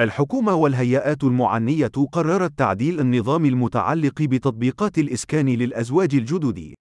الحكومة والهيئات المعنية قررت تعديل النظام المتعلق بتطبيقات الإسكان للأزواج الجدد.